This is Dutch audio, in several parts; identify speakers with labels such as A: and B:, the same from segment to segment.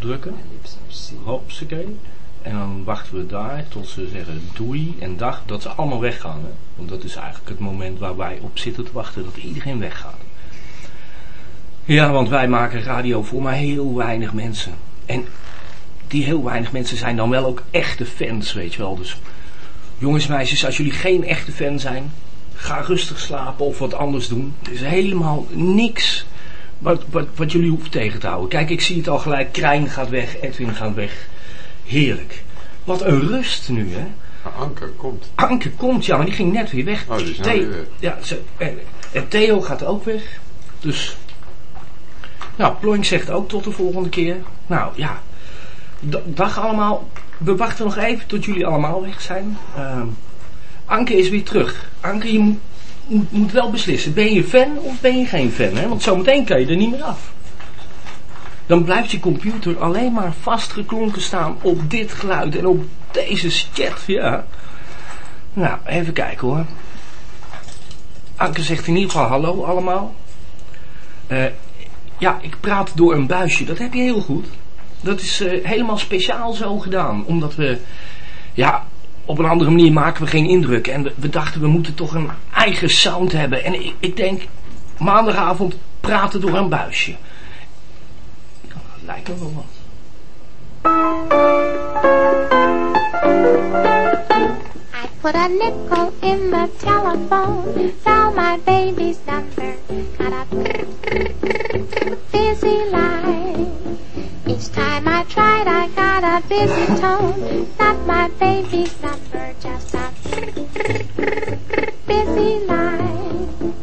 A: drukken. Hopsakee. En dan wachten we daar tot ze zeggen doei en dag, dat ze allemaal weggaan. Hè? Want dat is eigenlijk het moment waar wij op zitten te wachten, dat iedereen weggaat. Ja, want wij maken radio voor maar heel weinig mensen. En die heel weinig mensen zijn dan wel ook echte fans, weet je wel. Dus jongens, meisjes, als jullie geen echte fan zijn, ga rustig slapen of wat anders doen. Er is helemaal niks wat, wat, wat jullie hoeven tegen te houden. Kijk, ik zie het al gelijk. Krijn gaat weg, Edwin gaat weg. Heerlijk. Wat een rust nu, hè.
B: Anke komt.
A: Anke komt, ja, maar die ging net weer weg.
B: Oh, die is nou weer weg.
A: Ja, ze, en, Theo gaat ook weg. Dus, nou, Ploink zegt ook tot de volgende keer. Nou, ja. Dag allemaal. We wachten nog even tot jullie allemaal weg zijn. Ehm, Anke is weer terug. Anke, je moet, moet, moet wel beslissen. Ben je fan of ben je geen fan? Hè? Want zometeen kan je er niet meer af. Dan blijft je computer alleen maar vastgeklonken staan op dit geluid en op deze chat. Ja. Nou, even kijken hoor. Anke zegt in ieder geval hallo allemaal. Eh, ja, ik praat door een buisje. Dat heb je heel goed. Dat is eh, helemaal speciaal zo gedaan. Omdat we, ja, op een andere manier maken we geen indruk. En we, dachten we moeten toch een eigen sound hebben. En ik, ik denk, maandagavond praten door een buisje. Ja, dat lijkt me wel wat.
C: I put a nickel in the telephone, dial my baby's number, got a busy line. Tried, I got a busy tone, not my baby's number, just a busy line.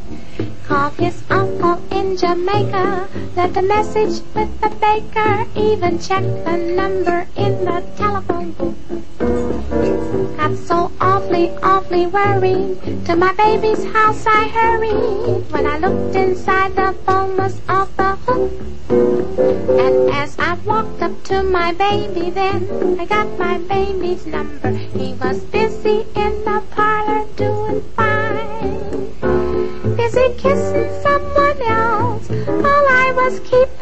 C: Called his uncle in Jamaica, left a message with the baker, even checked the number in the telephone booth. Got so awfully, awfully worried. To my baby's house I hurried. When I looked inside, the phone was off the hook. And to my baby, then I got my baby's number. He was busy in the parlor doing fine. Busy kissing someone else. While I was keeping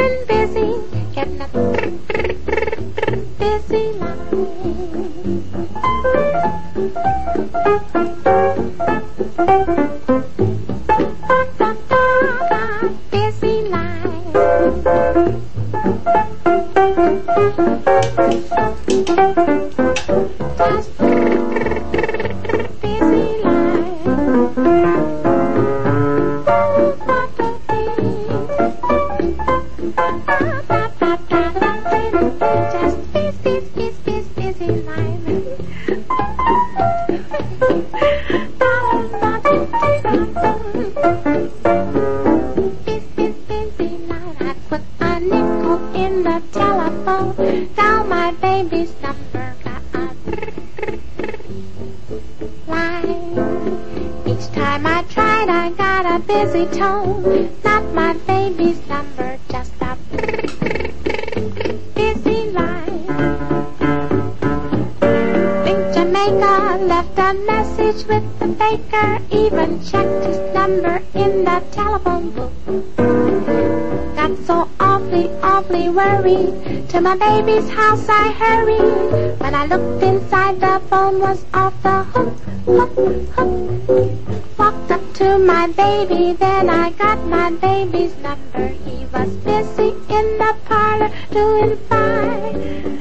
C: my baby's house I hurried. When I looked inside, the phone was off the hook, hook, hook. Walked up to my baby, then I got my baby's number. He was busy in the parlor doing fine.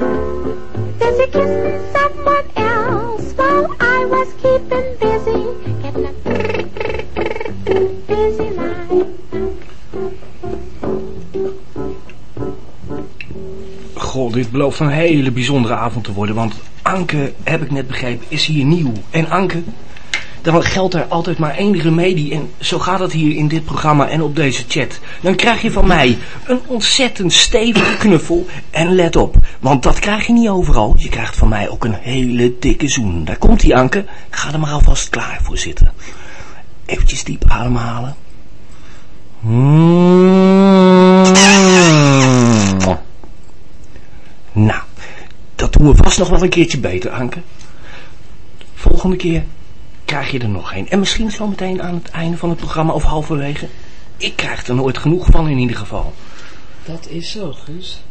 A: Dit belooft een hele bijzondere avond te worden. Want Anke, heb ik net begrepen, is hier nieuw. En Anke, dan geldt er altijd maar één remedie. En zo gaat het hier in dit programma en op deze chat. Dan krijg je van mij een ontzettend stevige knuffel. En let op, want dat krijg je niet overal. Je krijgt van mij ook een hele dikke zoen. Daar komt die Anke. Ga er maar alvast klaar voor zitten. Eventjes diep ademhalen. Mm. Nou, dat doen we vast nog wel een keertje beter, Anke. Volgende keer krijg je er nog een. En misschien zo meteen aan het einde van het programma of halverwege. Ik krijg er nooit genoeg van in ieder geval.
D: Dat is zo, Guus.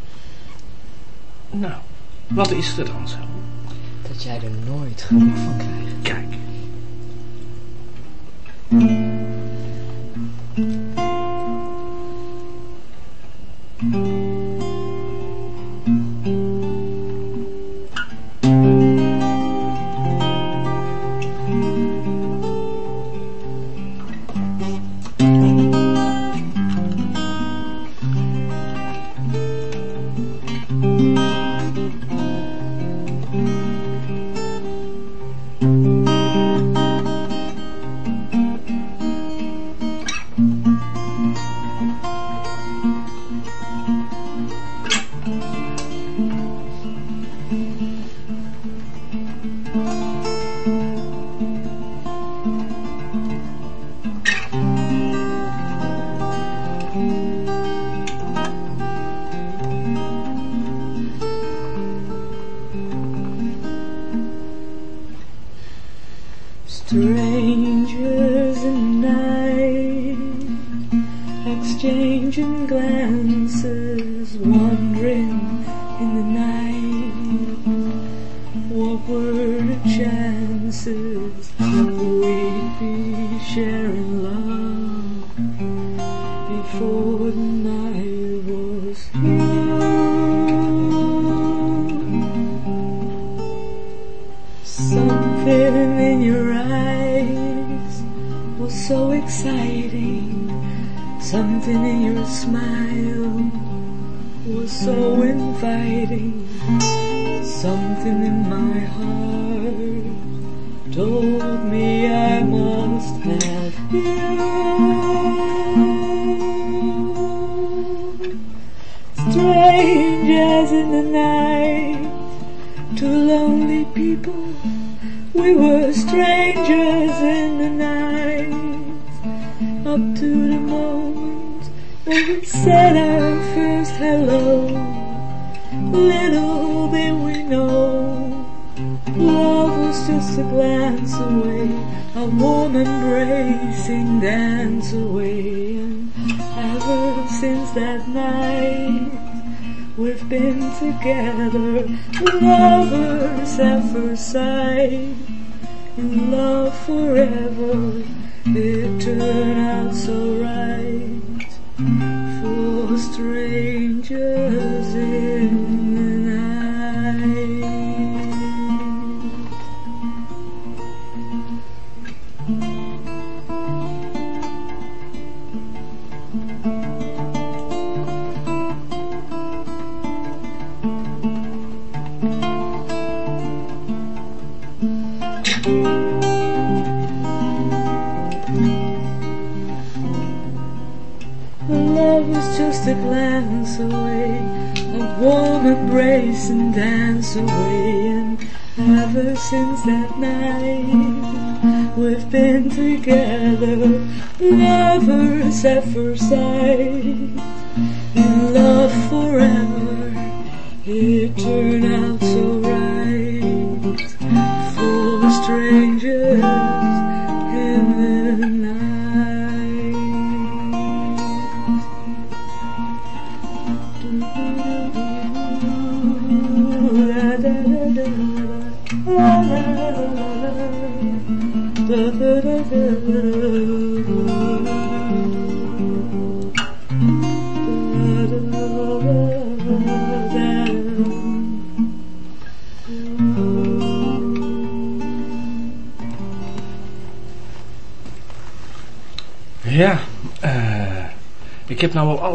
D: Nou, wat is er dan zo?
A: Dat jij er nooit genoeg van krijgt.
D: Kijk.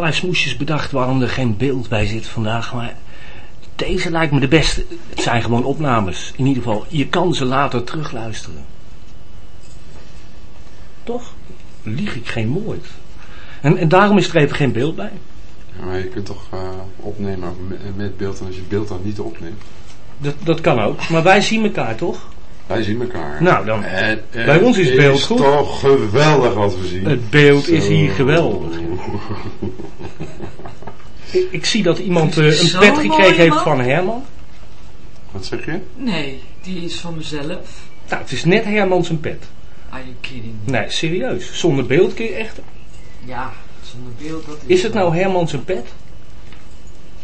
D: Allerlei smoesjes bedacht waarom er geen beeld bij zit vandaag, maar deze lijkt me de beste. Het zijn gewoon opnames. In ieder geval, je kan ze later terugluisteren. Toch? Lieg ik geen woord. En, en daarom is er even geen beeld bij.
E: Ja, maar je kunt toch eh, opnemen met, beeld en als je het beeld dan niet opneemt.
D: Dat, dat kan ook. Maar wij zien elkaar toch?
E: Wij zien elkaar.
D: Nou, dan-
E: En- en
D: bij ons is het beeld goed.
E: toch geweldig wat we zien.
D: Het beeld is hier geweldig. Ik, ik zie dat iemand eh, een pet gekregen heeft
A: man.
D: van Herman.
E: Wat zeg je?
A: Nee, die is van mezelf.
D: Nou, het is net Herman zijn pet.
A: Are you kidding me?
D: Nee, serieus. Zonder beeld kun je echt...
A: Ja, zonder beeld dat is...
D: Is het nou Herman zijn pet?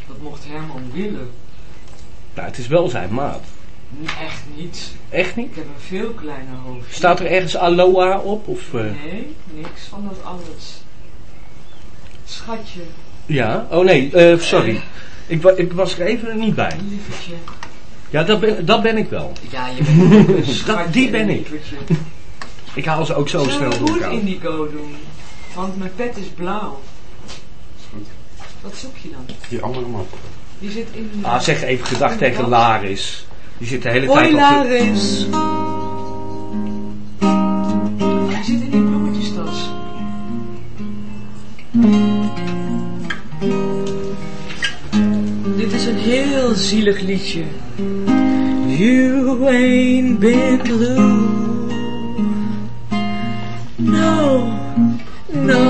A: Dat mocht Herman willen. Nou, het is wel zijn maat.
D: Echt niet.
A: Echt niet?
D: Ik heb een veel kleiner hoofd.
A: Staat er ergens aloha op? Of, eh,
D: Nee, niks van dat alles. Schatje,
A: Ja? Oh nee, eh, sorry. Ik, wa- ik was er even niet bij.
D: lievertje.
A: Ja, dat ben, dat ben ik wel.
D: Ja, je bent schatje,
A: die ben ik. Ik haal ze ook zo
D: Zullen
A: snel door
D: goed
A: elkaar.
D: indigo doen? Want mijn pet is blauw.
E: Goed.
D: Wat zoek je dan?
E: Die andere map.
D: Die zit in...
A: Ah, zeg even gedag tegen Laris. Die zit de hele
D: Hoi
A: tijd op...
D: Laris. Die heel zielig liedje. You ain't been blue. No, no,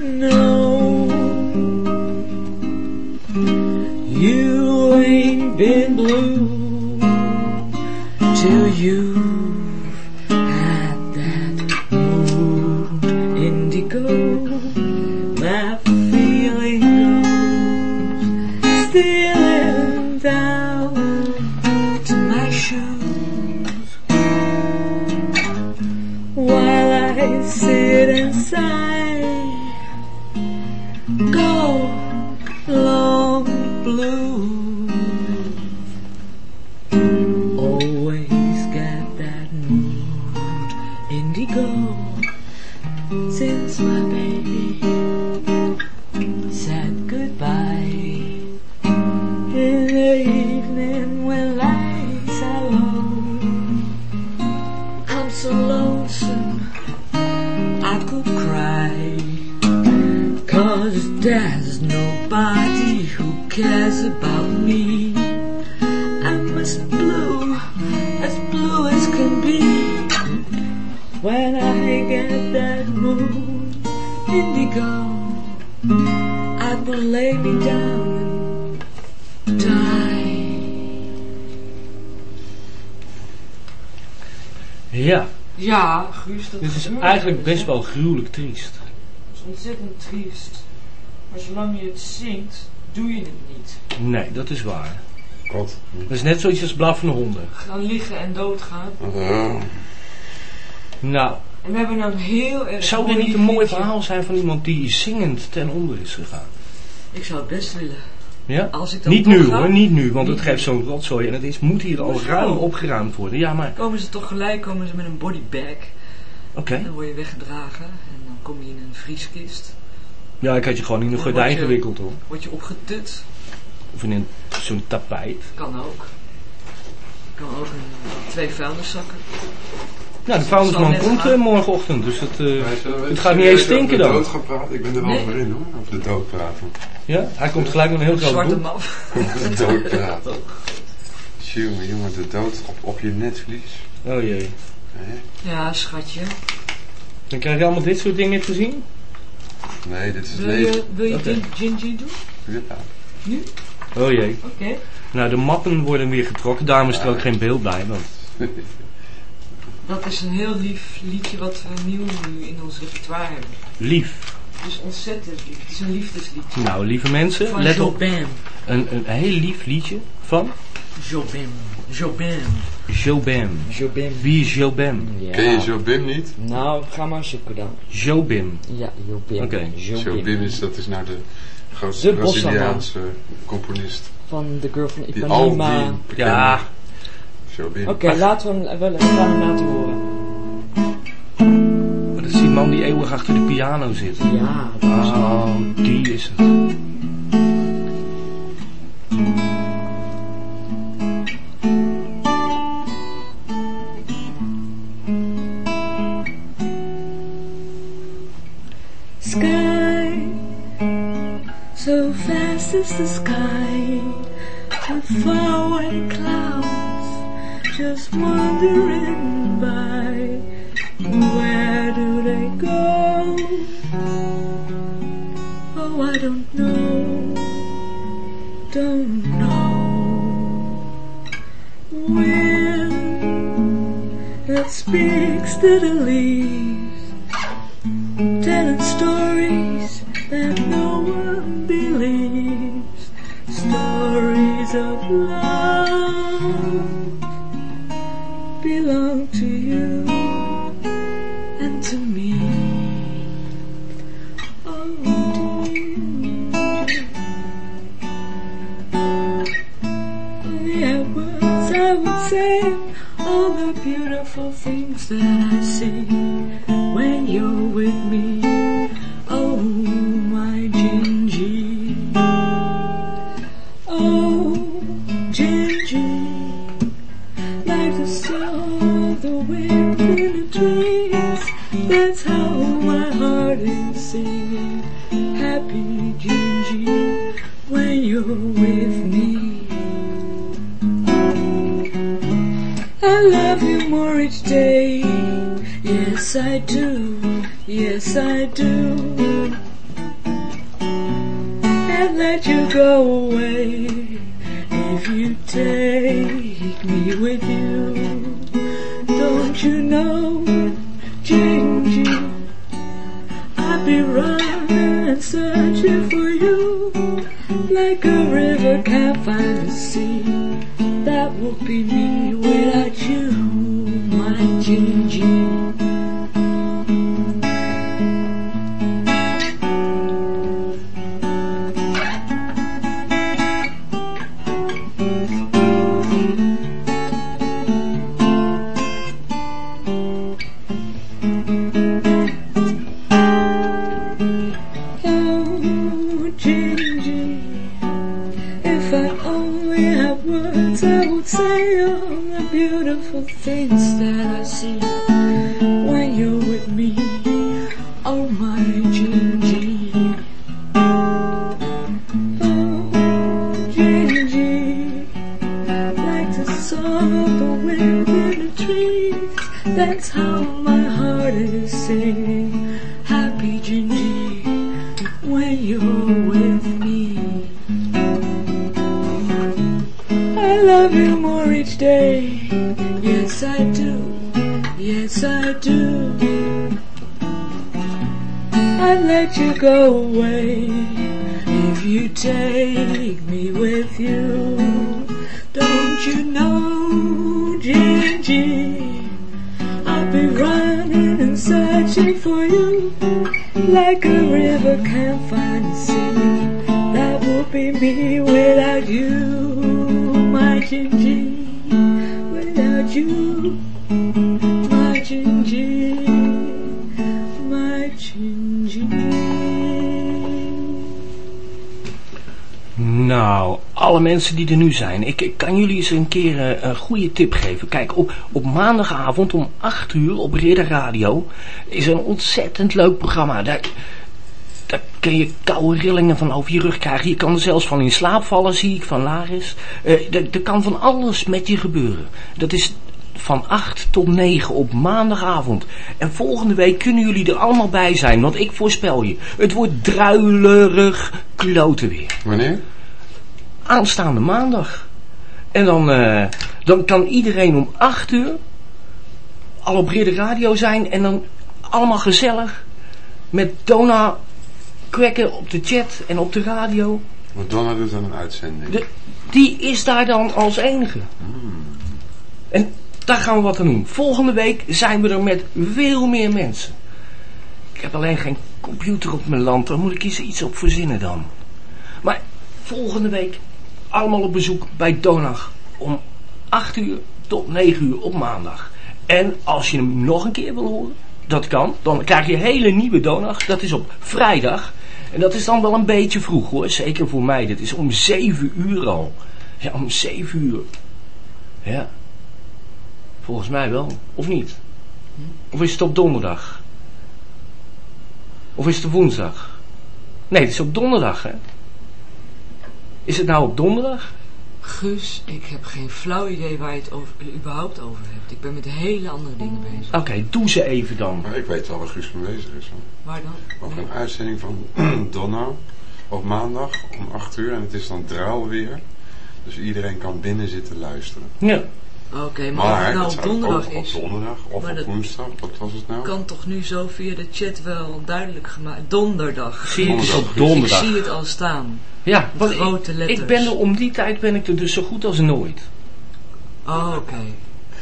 D: no. You ain't been blue till you've indigo since my baby
A: eigenlijk best wel gruwelijk triest.
D: Dat is ontzettend triest. Maar zolang je het zingt, doe je het niet.
A: Nee, dat is waar.
E: God.
A: Dat is net zoiets als blaffende honden.
D: Gaan liggen en doodgaan.
A: Nou,
D: En we hebben nou een heel erg
A: zou er
D: mooi
A: niet een mooi verhaal zijn van iemand die zingend ten onder is gegaan?
D: Ik zou het best willen.
A: Ja?
D: Als ik dan
A: Niet nu
D: ga,
A: hoor, niet nu, want het geeft zo'n rotzooi en het is, moet hier al ruim opgeruimd worden. Ja, maar
D: Komen ze toch gelijk, komen ze met een bodybag.
A: Oké.
D: Dan word je weggedragen en dan kom je in een vrieskist.
A: Ja, ik had je gewoon in een gordijn gewikkeld hoor.
D: Word je opgetut.
A: Of in zo'n tapijt.
D: Kan ook. Kan ook een, twee vuilniszakken.
A: Nou, de vuilnisman komt eh, morgenochtend, dus het, eh, het gaat niet eens stinken
E: over de
A: dan.
E: dood gaan praten? Ik ben er wel
D: Nee.
E: voor in hoor, over de dood praten.
A: Ja, hij komt gelijk met een heel groot
D: Zwarte
A: boek.
D: maf.
E: Over de dood praten. Jongen, jongen, de dood op, op je netvlies.
A: Oh jee.
E: Hè?
D: Ja, schatje.
A: Dan krijg je allemaal dit soort dingen te zien?
E: Nee, dit is het
D: Wil
E: leven.
D: je, wil je dit Gingy doen?
E: Ja.
D: Nu?
A: Oh jee.
D: Oké.
A: Nou, de mappen worden weer getrokken, daarom is er ook geen beeld bij. Want...
D: Dat is een heel lief liedje wat we nieuw nu in ons repertoire hebben.
A: Lief.
D: Het is ontzettend lief. Het is een liefdesliedje.
A: Nou, lieve mensen,
D: Van
A: let op. Een, een heel lief liedje van
D: Jobin. Jobin.
A: Jobim.
F: Jobim.
A: Wie is Jobim?
F: Ja.
E: Ken je Jobim niet?
F: Nou, ga maar zoeken dan.
A: Jobim.
F: Ja, Jobim.
A: Oké.
E: Jobim is, dat is nou de grootste Braziliaanse componist.
F: Van de girl van
E: Die al die
F: Ipanema.
A: Ja,
E: Jobim.
F: Oké, laten we hem wel even laten horen.
A: maar dat is die man die eeuwig achter de piano zit.
F: Ja, dat.
A: Oh, die is het.
D: Let you go away if you take me with you. Don't you know, Gingy? I'll be running and searching for you like a river can't find the sea. That would be me without you, my Gingy.
A: Nou, alle mensen die er nu zijn, ik, ik kan jullie eens een keer eh, een goede tip geven. Kijk, op, op maandagavond om 8 uur op Ridder Radio is een ontzettend leuk programma. Daar, daar kun je koude rillingen van over je rug krijgen. Je kan er zelfs van in slaap vallen, zie ik, van Laris. Eh, er, kan van alles met je gebeuren. Dat is van 8 tot 9 op maandagavond. En volgende week kunnen jullie er allemaal bij zijn, want ik voorspel je. Het wordt druilerig kloten weer
E: Wanneer?
A: Aanstaande maandag. En dan, eh, dan kan iedereen om 8 uur al op Ridder Radio zijn en dan allemaal gezellig met Donna kwekken op de chat en op de radio.
E: Want Donna doet dan een uitzending.
A: De, die is daar dan als enige. En daar gaan we wat aan doen. Volgende week zijn we er met veel meer mensen. Ik heb alleen geen computer op mijn land. Daar moet ik eens iets op verzinnen dan. Maar volgende week allemaal op bezoek bij Donag. Om 8 uur tot 9 uur op maandag. En als je hem nog een keer wil horen, dat kan. Dan krijg je hele nieuwe Donag. Dat is op vrijdag. En dat is dan wel een beetje vroeg hoor. Zeker voor mij. Dat is om 7 uur al. Ja, om 7 uur. Ja. Volgens mij wel. Of niet? Of is het op donderdag? Of is het op woensdag? Nee, het is op donderdag, hè? Is het nou op donderdag?
B: Guus, ik heb geen flauw idee waar je het over, überhaupt over hebt. Ik ben met hele andere dingen bezig.
A: Oké, doe ze even dan.
E: Maar ik weet wel waar Guus mee bezig is. Hoor.
B: Waar dan?
E: Over een uitzending van Donna op maandag om 8 uur. En het is dan druilweer. Dus iedereen kan binnen zitten luisteren.
A: Ja.
B: Oké, maar,
E: Maar
B: of het nou op donderdag
E: ook
B: is,
E: op donderdag of
B: Maar
E: op woensdag. Wat was het nou?
B: kan toch nu zo via de chat wel duidelijk gemaakt. Donderdag.
A: Zie ik het op
E: Donderdag.
B: Ik zie het al staan.
A: Ja, want
B: grote
A: ik,
B: letters.
A: ik ben er om die tijd ben ik er dus zo goed als nooit.
B: Oh, oké.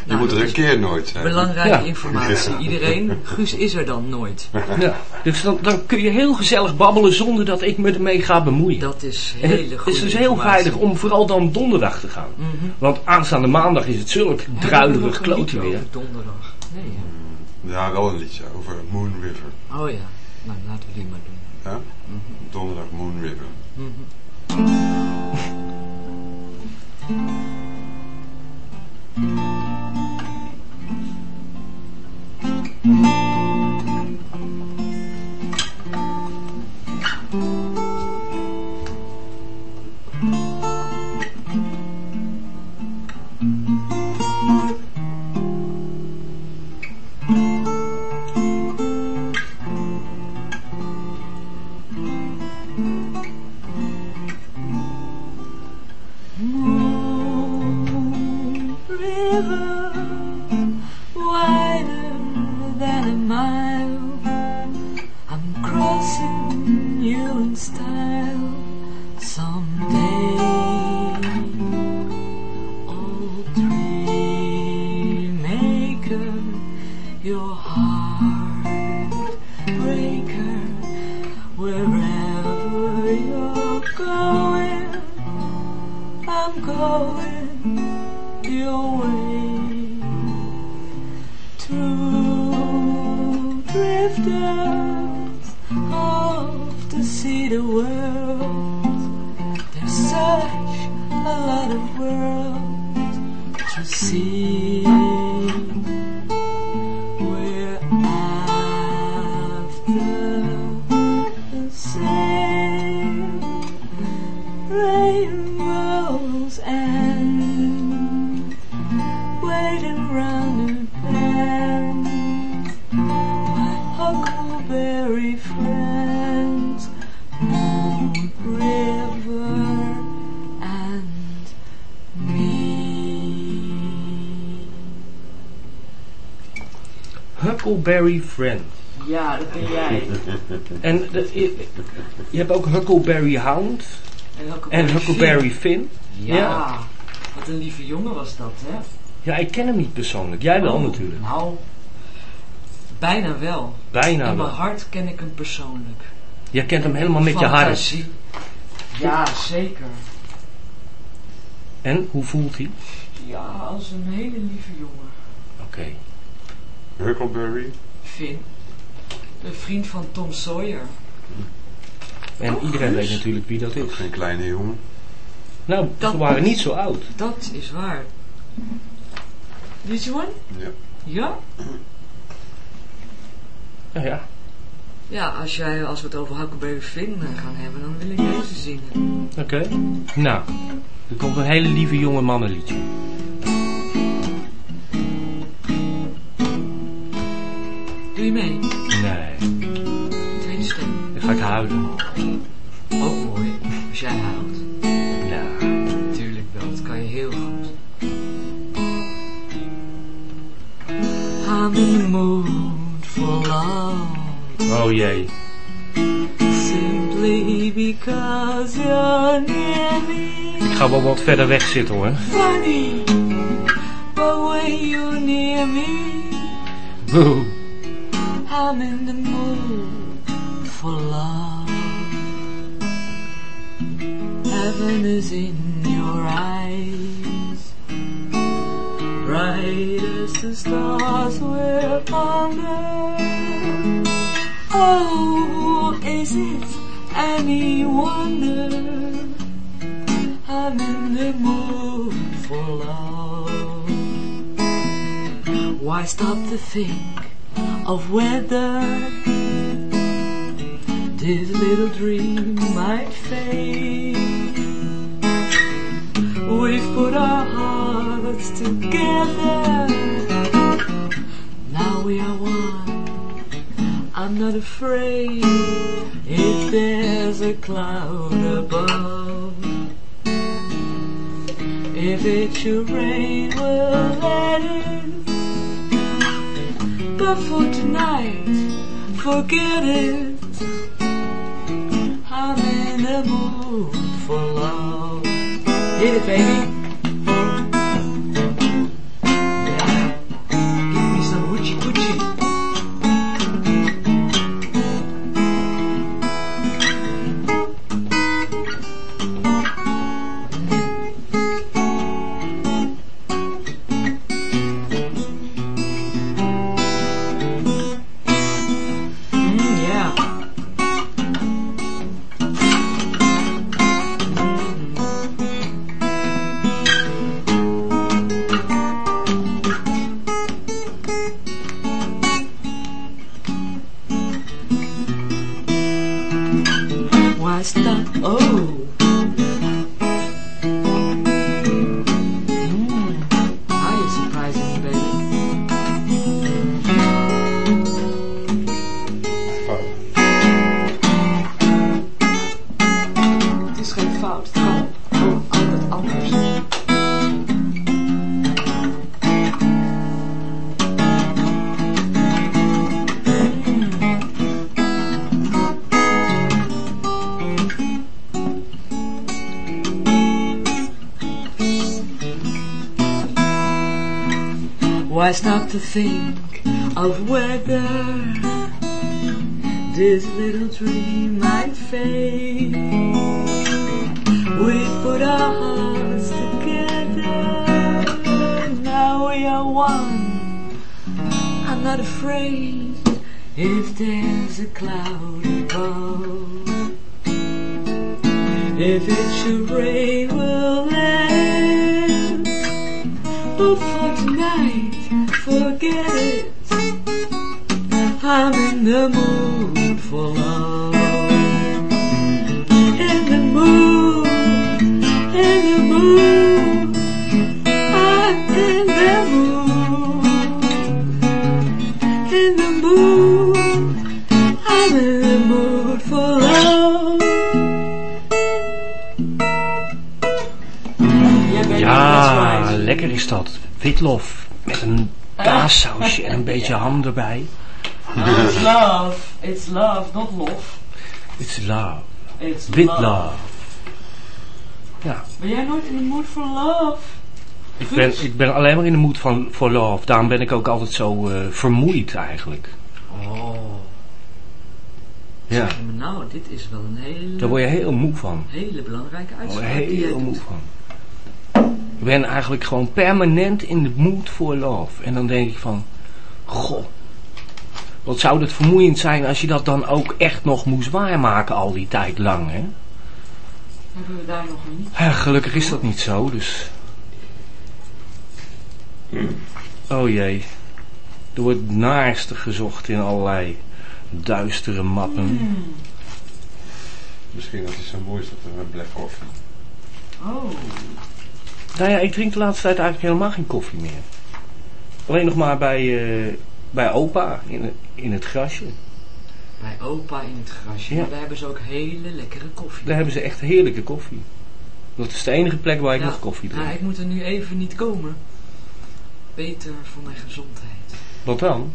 E: Je
B: Nou,
E: moet er een keer nooit zijn.
B: Belangrijke
A: Ja.
B: informatie. Iedereen, Guus is er dan nooit.
A: Ja. Dus dan, dan kun je heel gezellig babbelen zonder dat ik me ermee ga bemoeien.
B: Dat is hele
A: het
B: goede
A: is dus heel veilig om vooral dan donderdag te gaan.
B: Mhm.
A: Want aanstaande maandag is het zulk druilerig
B: nog een
A: klote
B: liedje
A: weer.
B: Donderdag. Nee, hè?
E: Ja, wel een liedje over Moon River.
B: Oh ja. Nou, laten we die maar doen.
E: Ja? Donderdag Moon River.
B: Mhm.
D: Moon your heart Huckleberry
A: Hound
B: En Huckleberry,
A: en Huckleberry Finn.
B: Finn.
A: Ja.
B: Ja. Wat een lieve jongen was dat, hè?
A: Ja, ik ken hem niet persoonlijk. Jij wel
B: Oh,
A: natuurlijk.
B: Nou, bijna wel.
A: Bijna
B: In mijn
A: wel.
B: hart ken ik hem persoonlijk.
A: Jij kent hem helemaal met je hart.
B: Fantasie. Ja, zeker.
A: En, hoe voelt hij?
B: Ja, als een hele lieve jongen.
A: Oké.
E: Huckleberry.
B: Finn. De vriend van Tom Sawyer.
A: En
B: Oh,
A: iedereen
B: Guus.
A: weet natuurlijk wie dat is.
E: geen kleine jongen.
A: Nou,
B: Dat-
A: ze waren niet zo oud.
B: Dat is waar. This one?
E: Ja.
B: Ja?
A: Ja, ja.
B: Ja, als, jij, als we het over Huckleberry Finn eh, gaan hebben, dan wil ik deze zingen.
A: Oké. Nou, er komt een hele lieve jonge mannenliedje.
B: Doe je mee?
A: Huilen.
B: Ook mooi, als jij huilt.
A: Ja.
B: Tuurlijk wel, dat kan je heel goed. I'm in the mood for love
A: Oh jee.
D: Simply because you're near me.
A: Ik ga wel wat verder weg zitten hoor.
D: Funny, but when you're near me,
A: Boe.
D: I'm in the mood is in your eyes, bright as the stars we're under. Oh, is it any wonder I'm in the mood for love? Why stop to think of whether this little dream not afraid if there's a cloud above. If it should rain, we'll let it. But for tonight, forget it. I'm in the mood for love. Hit it, baby. Why stop to think of whether this little dream might fade? We put our hearts together, now we are one. I'm not afraid if there's a cloud above. If it should rain, we'll it. But for tonight,
A: Witlof met een kaassausje en een beetje ham erbij.
D: It's love. It's love, not love.
A: It's love.
D: It's love.
A: love. Ja,
D: Ben jij nooit in de mood for love?
A: ik ben, ik ben alleen maar in de mood van, voor love. Daarom ben ik ook altijd zo eh, vermoeid eigenlijk.
D: Oh.
A: Ja,
D: Zeg me nou, dit is wel een hele,
A: daar word je heel moe van.
D: hele belangrijke
A: Daar word
D: uitspraak. jij
A: heel moe
D: doet.
A: van. Ik ben eigenlijk gewoon permanent in de mood for love. En dan denk ik van, goh, wat zou dat vermoeiend zijn als je dat dan ook echt nog moest waarmaken al die tijd lang, hè?
D: Hebben we daar nog niet?
A: Ja, gelukkig is dat niet zo, dus... Oh jee. Er wordt naarste gezocht in allerlei duistere mappen.
E: Misschien dat hij zo mooi is dat er een black coffee.
D: Oh.
A: Nou ja, ik drink de laatste tijd eigenlijk helemaal geen koffie meer. Alleen nog maar bij, eh, bij opa in, het- in het grasje.
D: Bij opa in het grasje.
A: Ja.
D: Maar Daar hebben ze ook hele lekkere koffie.
A: Daar hebben ze echt heerlijke koffie. Dat is de enige plek waar ik nog koffie drink.
D: Ja, ik moet er nu even niet komen. Beter voor mijn gezondheid.
A: Wat dan?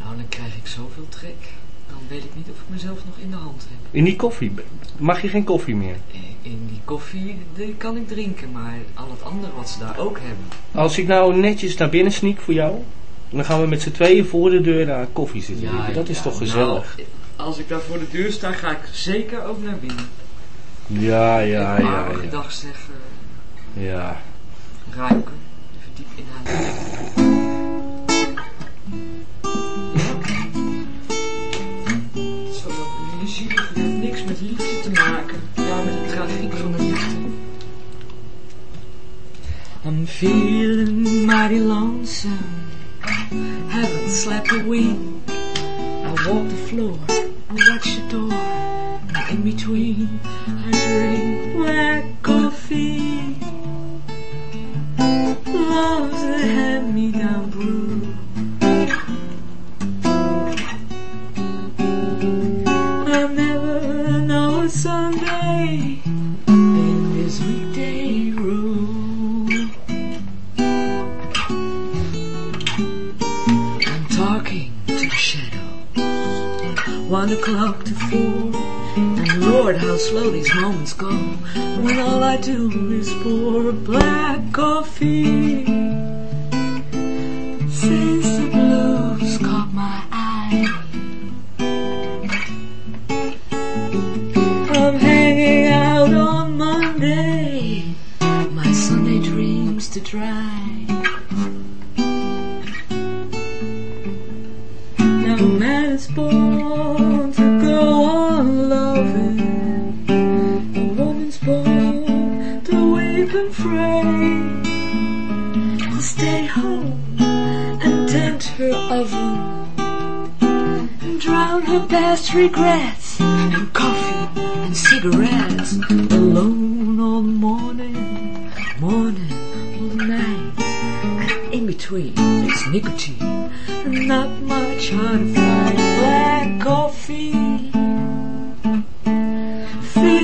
D: Nou, dan krijg ik zoveel trek. Dan weet ik niet of ik mezelf nog in de hand heb.
A: In die koffie mag je geen koffie meer.
D: Eh, In die koffie, die kan ik drinken, maar al het andere wat ze daar ook hebben.
A: Als ik nou netjes naar binnen sneak voor jou, dan gaan we met z'n tweeën voor de deur naar koffie zitten. Dat is
D: ja,
A: toch gezellig?
D: nou, als ik daar voor de deur sta, ga ik zeker ook naar binnen.
A: Ja, ja,
D: Even
A: ja,
D: aardige
A: ja.
D: dag zeggen,
A: Ja.
D: ruiken, even diep inhalen. Feeling mighty lonesome. Haven't slept a wink. I walk the floor,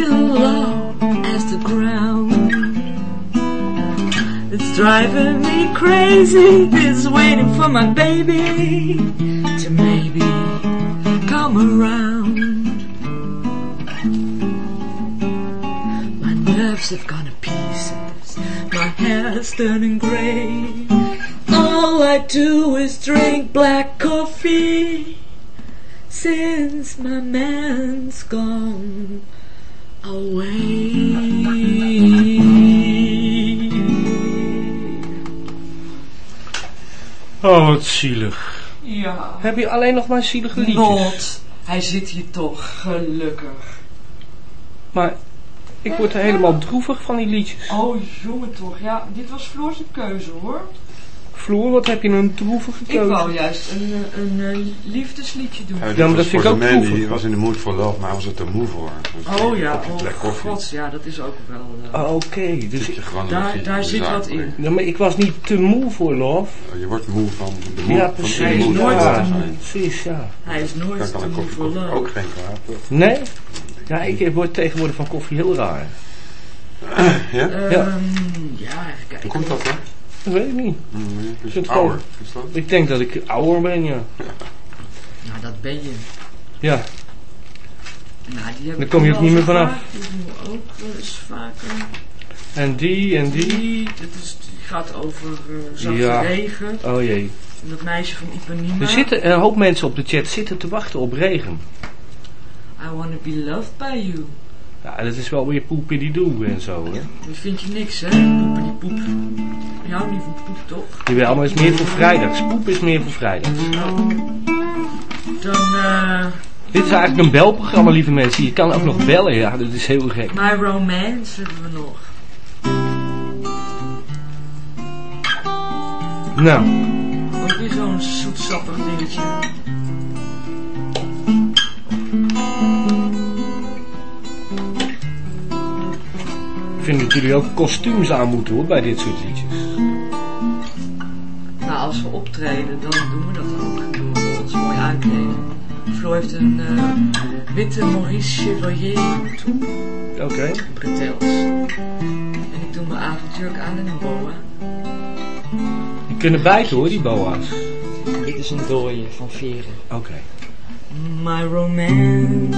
D: low as the ground. It's driving me crazy. It's waiting for my baby to maybe come around. My nerves have gone to pieces. My hair's turning gray. All I do is drink black coffee since my man's gone away.
A: Oh, wat zielig.
D: Ja.
A: Heb je alleen nog maar zielige liedjes?
D: Not. Hij zit hier toch, gelukkig.
A: Maar ik word er helemaal droevig van die liedjes.
D: Oh, jongen toch. Ja, dit was Floor's keuze hoor.
A: Floor, wat heb je een droevige
D: Ik
A: keuze?
D: wou juist een, een, liefdesliedje doen.
E: Ja,
A: maar dat vind
E: voor
A: ik ook
E: de man
A: droevig.
E: die was in de mood for love, maar hij was er te moe voor. Dus
D: Oh ja, oh god, ja, dat is ook wel... eh,
A: Ah, Oké, dus
E: Zit je gewoon
D: Daar- daar
E: de
D: zit wat in.
A: ja, maar ik was niet te moe voor love.
E: Je wordt moe van de moe.
A: Ja,
E: van
A: precies.
D: Hij is nooit te moe.
A: precies, ja.
D: hij is nooit te moe voor love.
E: ook geen kwaad.
A: Nee? Ja, ik word tegenwoordig van koffie heel raar.
E: Ja?
D: Ehm,
A: Ja.
D: ja, even kijken.
E: Hoe komt dat dan?
A: Dat weet ik niet.
E: Mm, Dus
A: vind het
E: ouder, is dat?
A: Ik denk dat ik ouder ben, ja.
D: Nou, dat ben je.
A: Ja,
D: Nou, die heb
A: Daar
D: ik
A: kom je ook niet meer vanaf.
D: vaak. Die doen we ook wel eens vaker.
A: en die en die.
D: Die, dat is, die gaat over eh zachte
A: Ja.
D: regen.
A: Oh jee.
D: En dat meisje van Ipanema.
A: Er zitten een hoop mensen op de chat zitten te wachten op regen.
D: I wanna be loved by you.
A: Ja, dat is wel weer poepie die doe en zo, hè.
D: Dat vind je niks, hè? Poepen die poep. Je houdt niet van poep, toch?
A: Jawel, maar het is meer voor vrijdags. Poep is meer voor vrijdags.
D: Dan, eh...
A: Dit is eigenlijk een belprogramma, lieve mensen. Je kan ook nog bellen, ja, dat is heel gek.
D: My Romance hebben we nog.
A: Nou,
D: Ook weer zo'n zoetsappig dingetje.
A: Ik vind dat jullie ook kostuums aan moeten, hoor, bij dit soort liedjes.
D: Nou, als we optreden, dan doen we dat ook. Doen we ons mooi aankleden. Flo heeft een eh, witte Maurice Chevalier toe,
A: Oké.
D: bretels. En ik doe mijn avondjurk aan en een boa.
A: Die kunnen bijten, hoor, die boa's.
G: Dit is een dooie van veren.
A: Oké.
D: My romance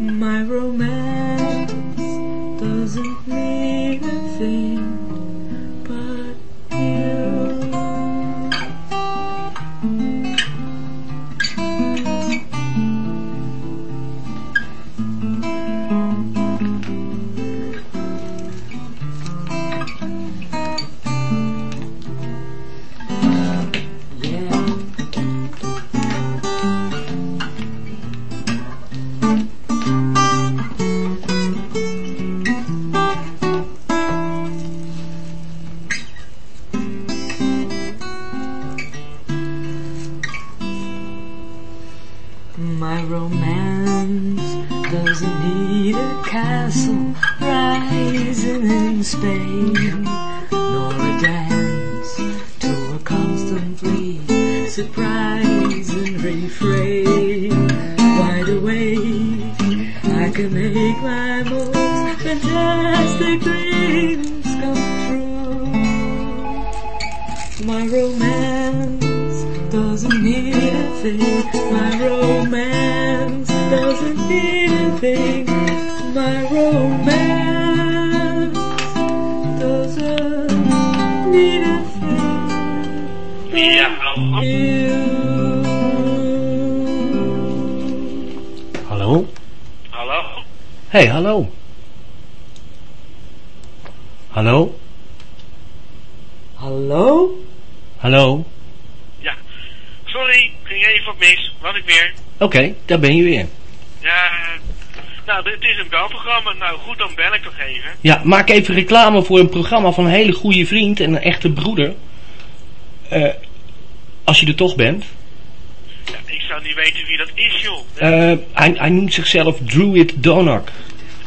D: My romance doesn't need
A: daar ben je weer.
H: Ja, nou, dit is een belprogramma. Nou goed, dan bel ik toch even.
A: Ja, maak even reclame voor een programma van een hele goede vriend en een echte broeder. Eh, als je er toch bent.
H: Ja, ik zou niet weten wie dat is, joh.
A: Eh, hij, hij noemt zichzelf Druid Donak.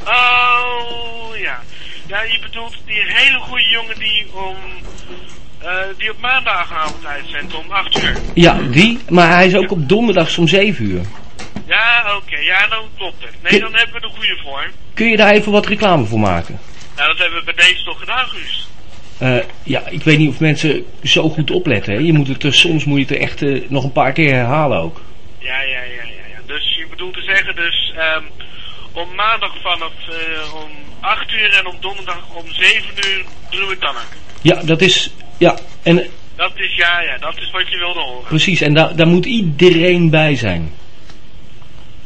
H: Oh, ja. Ja, je bedoelt die hele goede jongen die om... eh, die op maandagavond uitzendt om 8 uur.
A: Ja, die. Maar hij is ook op donderdags om 7 uur.
H: Ja, oké. Ja, dan klopt het. Nee, dan hebben we de goede voor.
A: Kun je daar even wat reclame voor maken?
H: Nou, dat hebben we bij deze toch gedaan, Guus.
A: Eh, ja, ik weet niet of mensen zo goed opletten. Hè? Je moet het er, soms moet je het er echt eh, nog een paar keer herhalen ook.
H: Ja, ja, ja, ja, ja. Dus je bedoelt te zeggen, dus ehm, om maandag vanaf eh, om 8 uur en op donderdag om 7 uur doen we het dan ook.
A: Ja, dat is... Ja, en
H: Dat is, ja, ja, dat is wat je wilde horen.
A: precies. En daar daar moet iedereen bij zijn.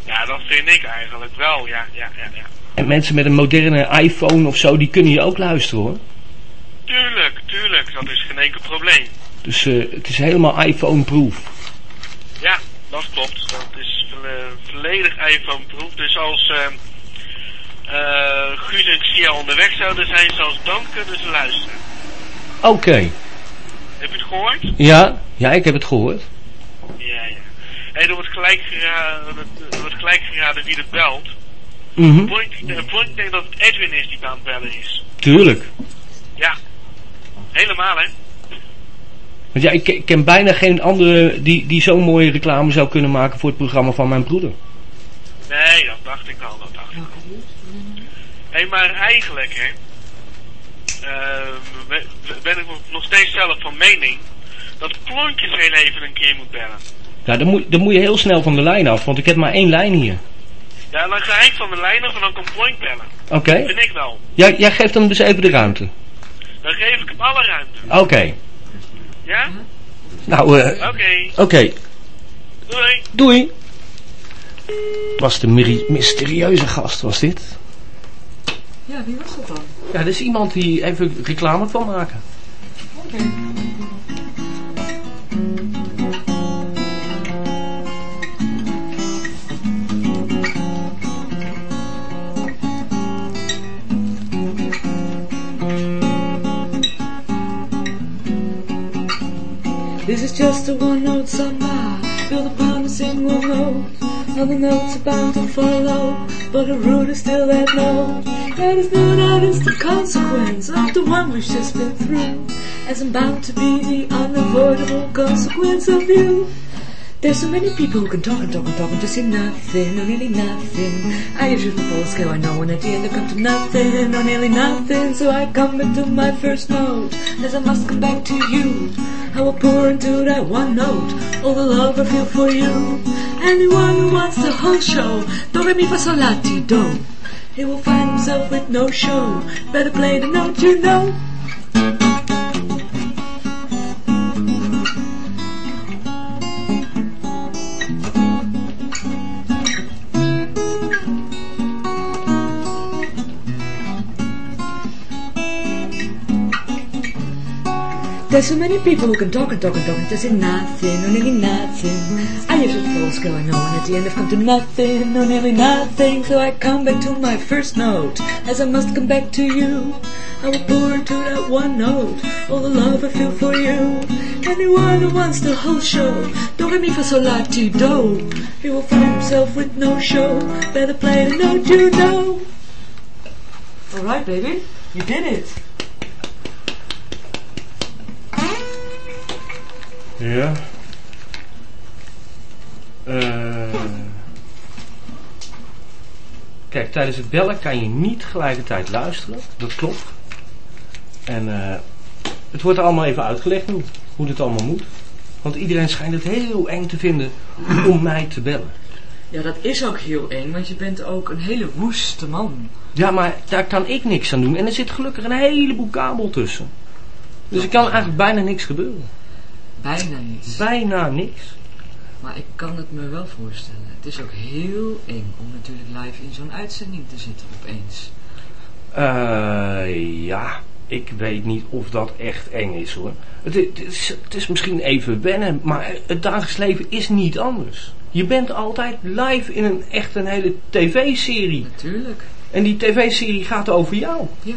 H: Ja, dat vind ik eigenlijk wel, ja, ja, ja, ja.
A: En mensen met een moderne iPhone of zo, die kunnen je ook luisteren hoor.
H: Tuurlijk, tuurlijk, dat is geen enkel probleem.
A: Dus eh, het is helemaal iPhone-proof.
H: Ja, dat klopt. Dat is vo- volledig iPhone-proof. Dus als eh Guus en Xia onderweg zouden zijn, zoals dan kunnen ze luisteren.
A: Oké.
H: Heb je het gehoord?
A: Ja, ja, ik heb het gehoord.
H: Ja, ja. Hé, er wordt gelijk geraden, er wordt gelijk geraden wie er belt. Point, eh, Point denkt dat het Edwin is die aan het bellen is.
A: Tuurlijk.
H: Ja. Helemaal, hè?
A: Want ja, ik, ke- ik ken bijna geen andere die, die zo'n mooie reclame zou kunnen maken voor het programma van mijn broeder.
H: Nee, dat dacht ik al, dat dacht ik al. Hé, maar eigenlijk, hè, eh, ben- ben ik nog steeds zelf van mening dat Plontjes heel even een keer moet bellen.
A: Ja, dan moet, dan moet je heel snel van de lijn af, want ik heb maar één lijn hier.
H: Ja, dan ga ik van de lijn af en dan kan Plonk bellen.
A: Oké?
H: Vind ik wel.
A: Jij, jij geeft hem dus even de ruimte.
H: Dan geef ik hem alle ruimte.
A: Oké.
H: Ja?
A: Nou, eh,
H: Oké.
A: oké.
H: Doei.
A: Doei. Was de mysterieuze gast, was dit?
D: Ja, wie was dat dan?
A: Ja, dat is iemand die even reclame van maken.
D: Oké. This is just a one-note samba, built upon a single note. Other notes are bound to follow, but a root is still that note. That is no doubt is the consequence of the one we've just been through, as I'm bound to be the unavoidable consequence of you. There's so many people who can talk and talk and talk and just say nothing, or nearly nothing. I usually fall scale, I know when at the end I come to nothing, or nearly nothing. So I come into my first note, as I must come back to you. I will pour into that one note all the love I feel for you. Anyone who wants the whole show, do re mi fa sol la ti do. He will find himself with no show. Better play the note you know. There's so many people who can talk and talk and talk and just say nothing or nearly nothing. I is it falls going on? At the end I've come to nothing, or nearly nothing, so I come back to my first note, as I must come back to you. I will pour into that one note all the love I feel for you. Anyone who wants the whole show, don't let me for so la ti do. He will find himself with no show. Better play the note you know. All right, baby, you did it.
A: Ja. Eh. kijk, tijdens het bellen kan je niet tegelijkertijd luisteren. Dat klopt. En eh, het wordt allemaal even uitgelegd nu, hoe het allemaal moet. Want iedereen schijnt het heel eng te vinden om mij te bellen.
D: Ja, dat is ook heel eng, want je bent ook een hele woeste man.
A: Ja, maar daar kan ik niks aan doen. En er zit gelukkig een heleboel kabel tussen. Dus er kan eigenlijk bijna niks gebeuren.
D: Bijna niets.
A: Bijna niks.
D: Maar ik kan het me wel voorstellen. Het is ook heel eng om natuurlijk live in zo'n uitzending te zitten opeens.
A: Eh, ja, ik weet niet of dat echt eng is hoor. Het is, het is misschien even wennen, maar het dagelijks leven is niet anders. Je bent altijd live in een echt een hele tv-serie.
D: Natuurlijk.
A: En die tv-serie gaat over jou.
D: Ja.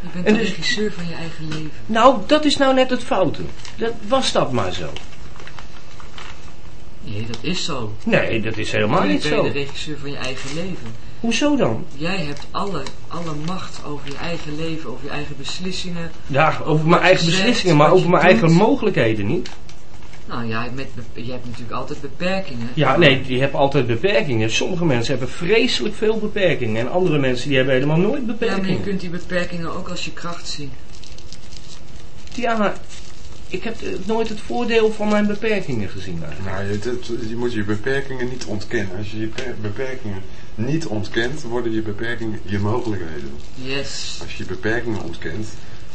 D: Je bent
A: En
D: de
A: dus-
D: regisseur van je eigen leven.
A: Nou, dat is nou net het foute. Dat was dat maar zo.
D: Nee, dat is zo.
A: Nee, dat is helemaal niet zo.
D: je de regisseur van je eigen leven.
A: Hoezo dan?
D: Jij hebt alle, alle macht over je eigen leven, over je eigen beslissingen.
A: Ja, over mijn eigen
D: zegt,
A: beslissingen, maar over mijn
D: doet.
A: eigen mogelijkheden niet.
D: Nou ja, met, je hebt natuurlijk altijd beperkingen.
A: Ja, nee, die hebben altijd beperkingen. Sommige mensen hebben vreselijk veel beperkingen. En andere mensen die hebben helemaal nooit
D: Ja, maar
A: beperkingen.
D: je kunt die beperkingen ook als je kracht zien.
A: Ja, maar ik heb nooit het voordeel van mijn beperkingen gezien eigenlijk.
E: Nou, je, het- je moet je beperkingen niet ontkennen. Als je je per- beperkingen niet ontkent, worden je beperkingen je mogelijkheden.
D: Yes.
E: Als je je beperkingen ontkent...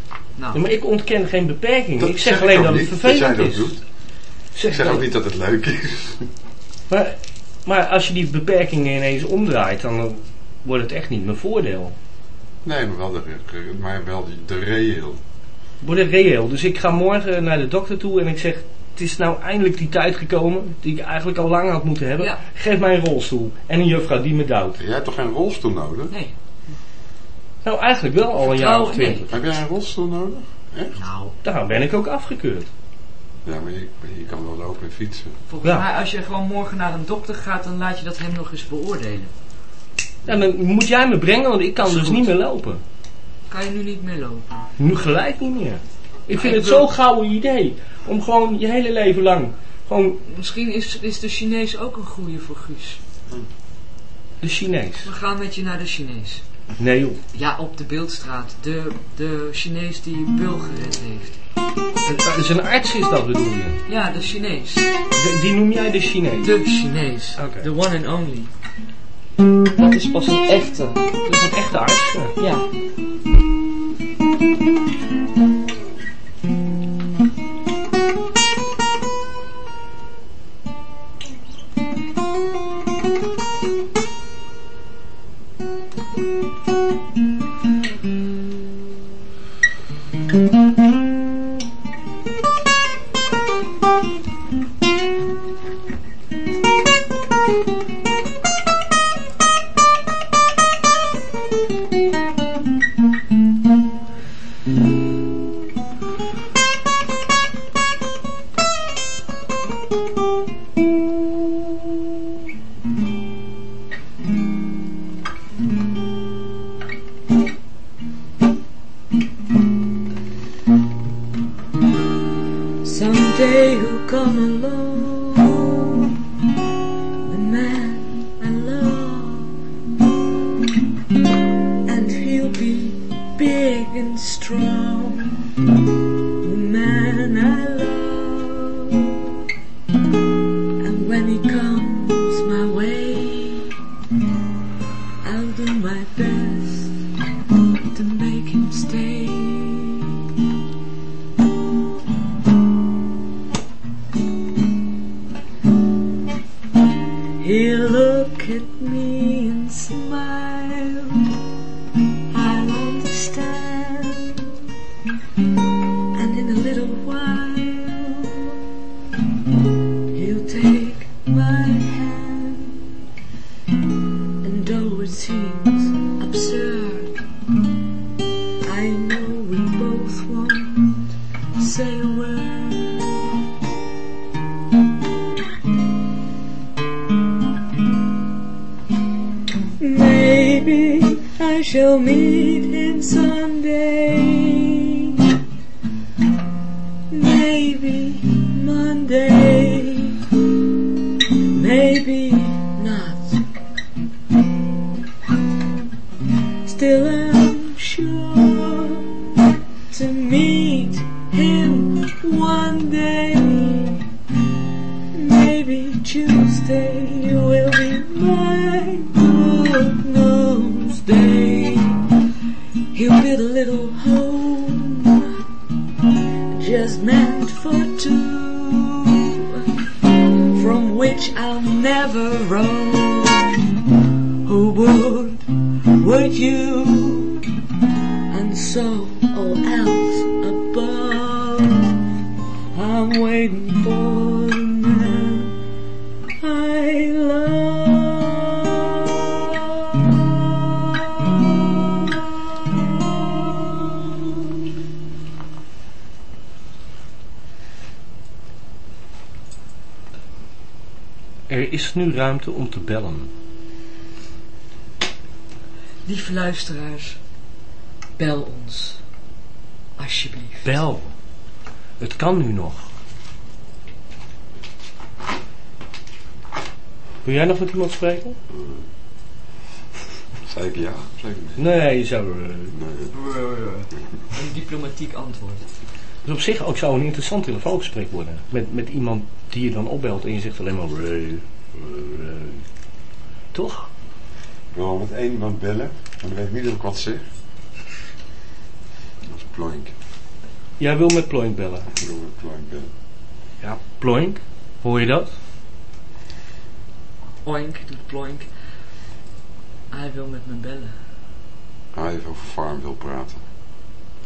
A: Ja,
D: Nou,
A: maar ik ontken geen beperkingen.
E: Dat
A: ik zeg,
E: zeg
A: alleen dat het
E: dat
A: vervelend
E: jij dat
A: is.
E: doet.
A: Zeg
E: Ik zeg ook niet dat het leuk is.
A: Maar, maar als je die beperkingen ineens omdraait, dan wordt het echt niet mijn voordeel.
E: Nee, maar wel de, maar wel de reëel.
A: Wordt het reëel. Dus ik ga morgen naar de dokter toe en ik zeg, het is nou eindelijk die tijd gekomen die ik eigenlijk al lang had moeten hebben.
D: Ja.
A: Geef mij een rolstoel en een juffrouw die me duwt.
E: Jij hebt toch geen rolstoel nodig?
D: nee.
A: Nou, eigenlijk wel al een jaar of twintig.
E: Heb jij een rolstoel nodig? Echt?
D: Nou,
A: Daarom ben ik ook afgekeurd.
E: Ja, maar je, je kan wel lopen en fietsen.
D: volgens
A: Ja.
D: mij als je gewoon morgen naar een dokter gaat, dan laat je dat hem nog eens beoordelen.
A: Ja, dan moet jij me brengen, want ik kan dus
D: goed.
A: niet meer lopen.
D: Kan je nu niet meer lopen?
A: Nu gelijk niet meer. Ik vind
D: ik
A: het
D: wil-
A: zo'n gouden idee. Om gewoon je hele leven lang, gewoon
D: Misschien is, is de Chinees ook een goeie voor Guus.
A: de Chinees.
D: We gaan met je naar de Chinees.
A: Nee joh.
D: Ja, op de Beeldstraat. De, de Chinees die Bul gered heeft.
A: Het is een arts is dat bedoel je.
D: Ja, de Chinees.
A: De- die noem jij de Chinees.
D: De Chinees.
A: Oké.
D: The one and only. Dat is pas een echte.
A: Dat is een echte arts. ja. alone. Nu ruimte om te bellen.
I: Lieve luisteraars, bel ons. Alsjeblieft.
A: Bel. Het kan nu nog. Wil jij nog met iemand spreken?
E: Zei ik ja? ik nee?
A: Nee, je zou... eh,
E: Nee.
I: Een diplomatiek antwoord.
A: Dus op zich ook zou een interessant telefoongesprek worden. Met, met iemand die je dan opbelt en je zegt alleen maar... "Ray, ray, ray." Toch?
E: Ik wil met één iemand bellen, maar dan weet ik niet dat ik wat zeg. Dat is Ploink.
A: Jij wil met Ploink bellen.
E: Ik wil met Ploink bellen.
A: Ja, Ploink. Hoor je dat?
I: Oink, doet ploink. Hij wil met me bellen.
E: Hij even over farm wil praten.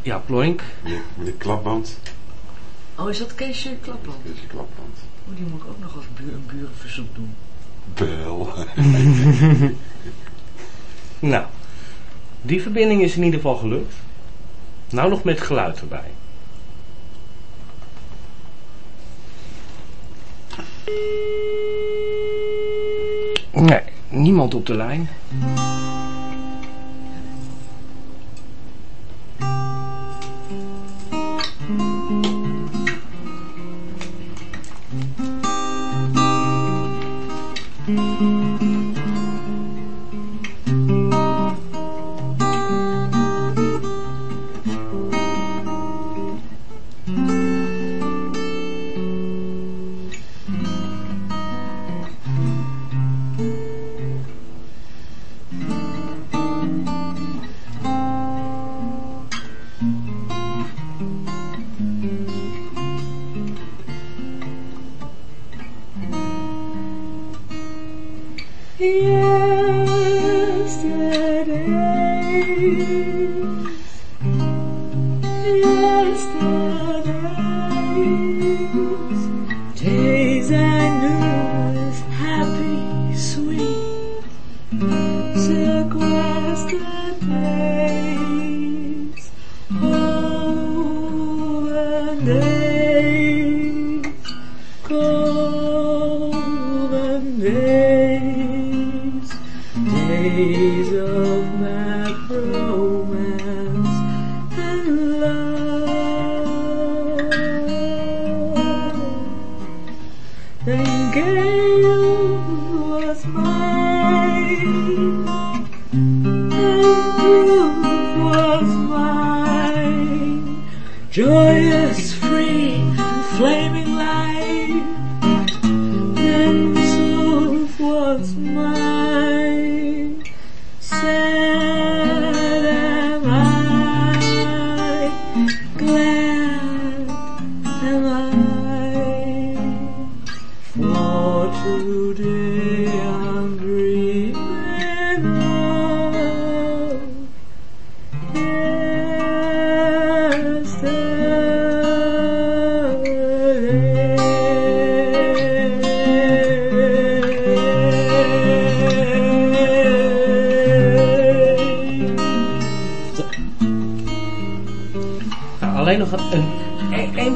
A: Ja, Ploink.
E: Meneer, meneer Klapband.
I: Oh, is dat Keesje Klapland?
E: Deze Klapband.
I: Oh, die moet ik ook nog als buur, een burenverzoek doen.
E: Bel.
A: Nou, die verbinding is in ieder geval gelukt. Nou nog met geluid erbij. Nee, niemand op de lijn.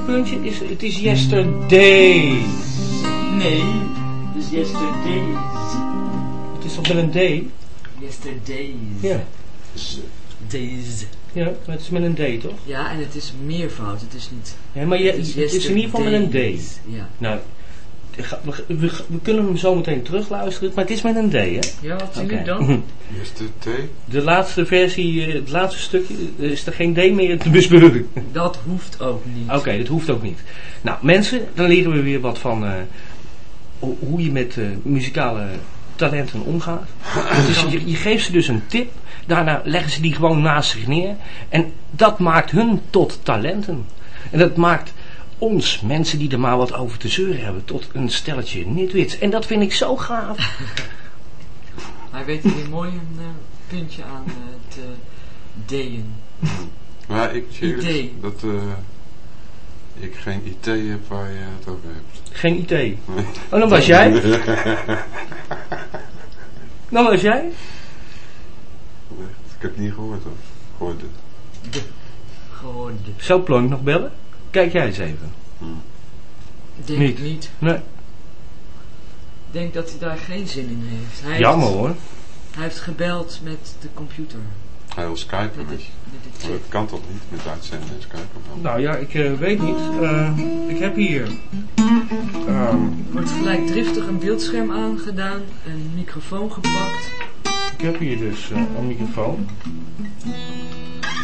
A: Ploontje, is, het is yesterday.
D: Nee, dus yesterdays.
A: Het is toch met een D?
D: Yesterdays.
A: Ja.
D: Days.
A: Ja, maar het is met een D, toch?
D: Ja, en het is meervoud. Het is niet...
A: Ja, maar je, het is in ieder geval met een D.
D: Ja.
A: Nou, we, we, we kunnen hem zo meteen terugluisteren, maar het is met een D, hè?
D: Ja, wat zie je dan?
E: Yesterday?
A: De laatste versie, eh, het laatste stukje, eh, is er geen D meer te bespeuren.
D: Dat hoeft ook niet.
A: Oké, dat hoeft ook niet. Nou, mensen, dan leren we weer wat van eh, ho- hoe je met eh, muzikale talenten omgaat. Dus je, je geeft ze dus een tip, daarna leggen ze die gewoon naast zich neer. En dat maakt hun tot talenten. En dat maakt ons, mensen die er maar wat over te zeuren hebben, tot een stelletje nitwits. En dat vind ik zo gaaf.
D: Hij weet hier mooi een eh, puntje aan eh, te deën.
E: Maar ik zie
D: Idee.
E: dat eh, ik geen IT heb waar je het over hebt.
A: Geen IT. Oh, dan was jij? Dan was jij?
E: Ik heb het niet gehoord hoor. Gehoord
D: de...
A: Zou Plonk nog bellen? Kijk jij eens even.
D: Denk
A: Niet.
D: ik niet.
A: Nee,
D: Ik denk dat hij daar geen zin in heeft. Hij
A: jammer
D: heeft,
A: hoor.
D: Hij heeft gebeld met de computer.
E: Hij wil skypen
D: Met
E: je. dat kan toch niet met uitzenden en skypen?
A: Nou ja, ik eh, weet niet. Eh, ik heb hier. ehm,
D: Er wordt gelijk driftig een beeldscherm aangedaan, een microfoon gepakt.
A: ik heb hier dus eh, een microfoon.